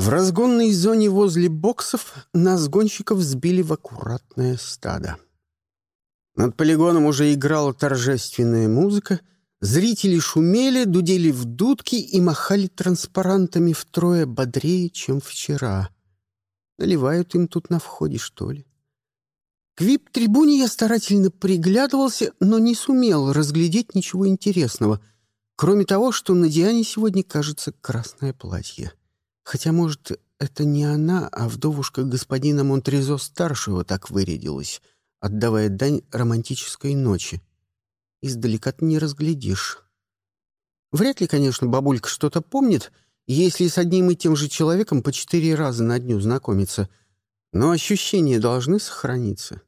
В разгонной зоне возле боксов нас гонщиков сбили в аккуратное стадо. Над полигоном уже играла торжественная музыка, зрители шумели, дудели в дудки и махали транспарантами втрое бодрее, чем вчера. Наливают им тут на входе, что ли? К вип-трибуне я старательно приглядывался, но не сумел разглядеть ничего интересного, кроме того, что на Диане сегодня кажется красное платье. Хотя, может, это не она, а вдовушка господина Монтрезо-старшего так вырядилась, отдавая дань романтической ночи. Издалека ты не разглядишь. Вряд ли, конечно, бабулька что-то помнит, если с одним и тем же человеком по четыре раза на дню знакомиться, но ощущения должны сохраниться.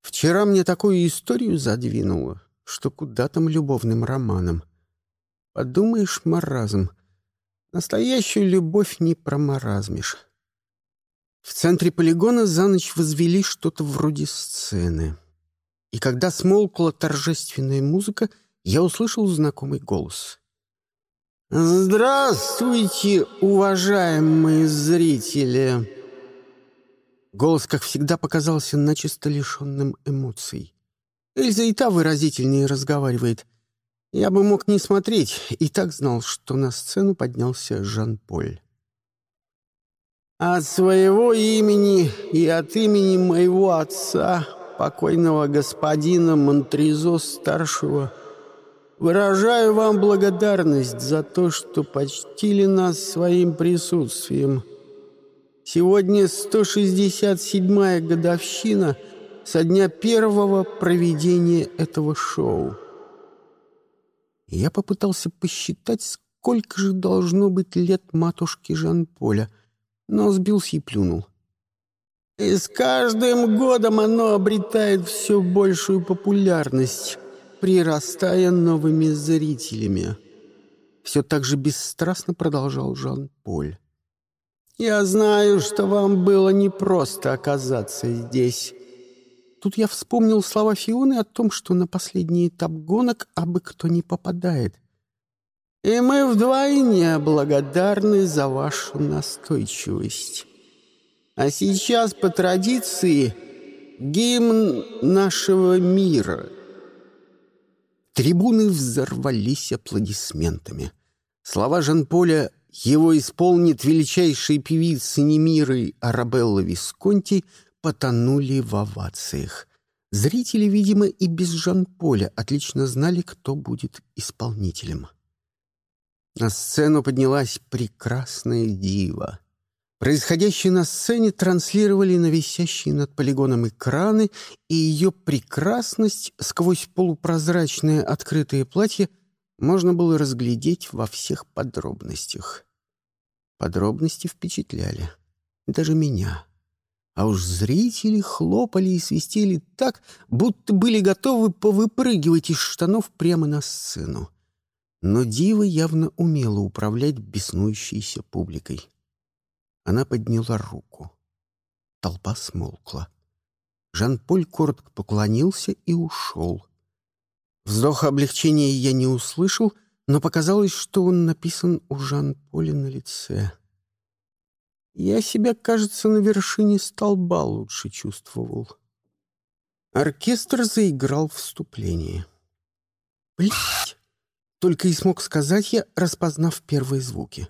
Вчера мне такую историю задвинуло, что куда там любовным романом. Подумаешь, маразм — Настоящую любовь не промаразмишь. В центре полигона за ночь возвели что-то вроде сцены. И когда смолкла торжественная музыка, я услышал знакомый голос. «Здравствуйте, уважаемые зрители!» Голос, как всегда, показался начисто лишенным эмоций. Эльза и та выразительнее разговаривает — я бы мог не смотреть, и так знал, что на сцену поднялся Жан-Поль. «От своего имени и от имени моего отца, покойного господина Монтризо-старшего, выражаю вам благодарность за то, что почтили нас своим присутствием. Сегодня 167-я годовщина со дня первого проведения этого шоу. Я попытался посчитать, сколько же должно быть лет матушке Жан-Поля, но сбился и плюнул. И с каждым годом оно обретает все большую популярность, прирастая новыми зрителями. Все так же бесстрастно продолжал Жан-Поль. «Я знаю, что вам было непросто оказаться здесь». Тут я вспомнил слова Фионы о том, что на последний этап гонок абы кто не попадает. И мы вдвойне благодарны за вашу настойчивость. А сейчас, по традиции, гимн нашего мира. Трибуны взорвались аплодисментами. Слова Жан-Поля его исполнит величайшей певицы Немиры Арабелла Висконти — потонули в овациях. Зрители, видимо, и без Жан-Поля отлично знали, кто будет исполнителем. На сцену поднялась прекрасная дива. Происходящее на сцене транслировали на висящие над полигоном экраны, и ее прекрасность сквозь полупрозрачное открытое платье можно было разглядеть во всех подробностях. Подробности впечатляли. Даже меня а уж зрители хлопали и свистели так, будто были готовы повыпрыгивать из штанов прямо на сцену. Но Дива явно умела управлять беснующейся публикой. Она подняла руку. Толпа смолкла. Жан-Поль коротко поклонился и ушел. Вздоха облегчения я не услышал, но показалось, что он написан у Жан-Поля на лице. Я себя, кажется, на вершине столба лучше чувствовал. Оркестр заиграл вступление. «Блядь!» — только и смог сказать я, распознав первые звуки.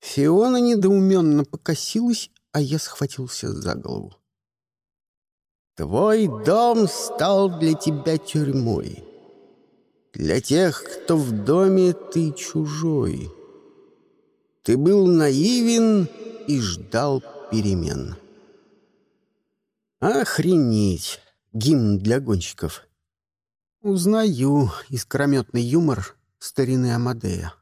Фиона недоуменно покосилась, а я схватился за голову. «Твой дом стал для тебя тюрьмой. Для тех, кто в доме ты чужой. Ты был наивен и ждал перемен. Охренеть! Гимн для гонщиков. Узнаю искрометный юмор старины Амадея.